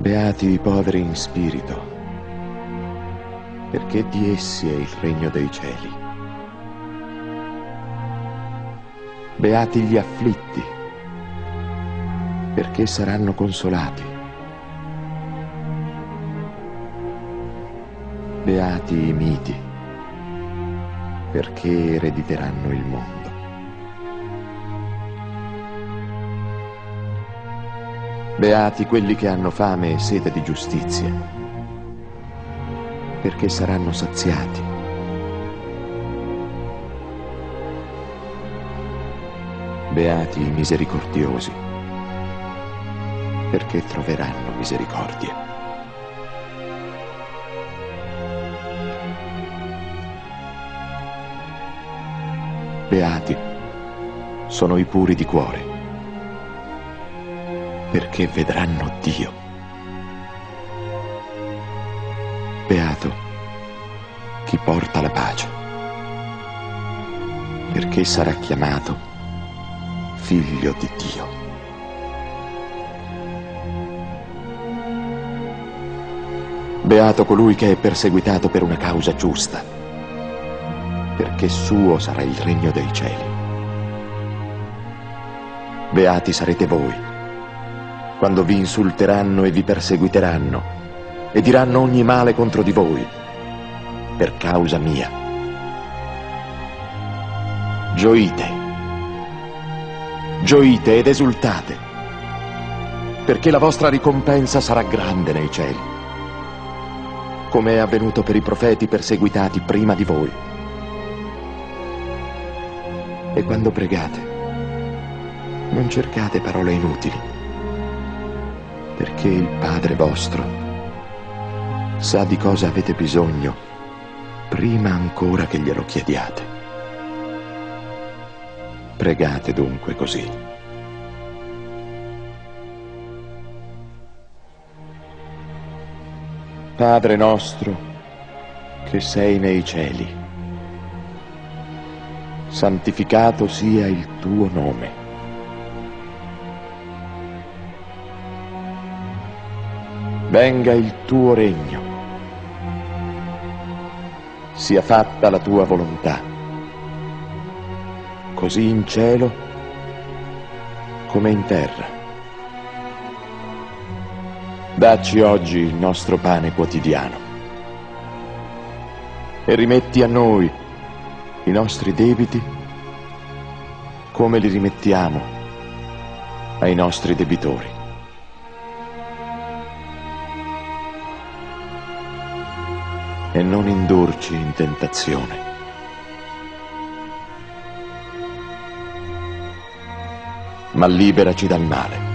Beati i poveri in spirito, perché di essi è il regno dei cieli. Beati gli afflitti, perché saranno consolati. Beati i miti, perché erediteranno il mondo. Beati quelli che hanno fame e sete di giustizia, perché saranno saziati. Beati i misericordiosi, perché troveranno misericordia. Beati sono i puri di cuore perché vedranno Dio. Beato chi porta la pace, perché sarà chiamato figlio di Dio. Beato colui che è perseguitato per una causa giusta, perché suo sarà il regno dei cieli. Beati sarete voi quando vi insulteranno e vi perseguiteranno e diranno ogni male contro di voi, per causa mia. Gioite, gioite ed esultate, perché la vostra ricompensa sarà grande nei cieli, come è avvenuto per i profeti perseguitati prima di voi. E quando pregate, non cercate parole inutili perché il Padre vostro sa di cosa avete bisogno prima ancora che glielo chiediate. Pregate dunque così. Padre nostro, che sei nei cieli, santificato sia il tuo nome venga il tuo regno, sia fatta la tua volontà, così in cielo come in terra. Dacci oggi il nostro pane quotidiano e rimetti a noi i nostri debiti come li rimettiamo ai nostri debitori e non indurci in tentazione. Ma liberaci dal male.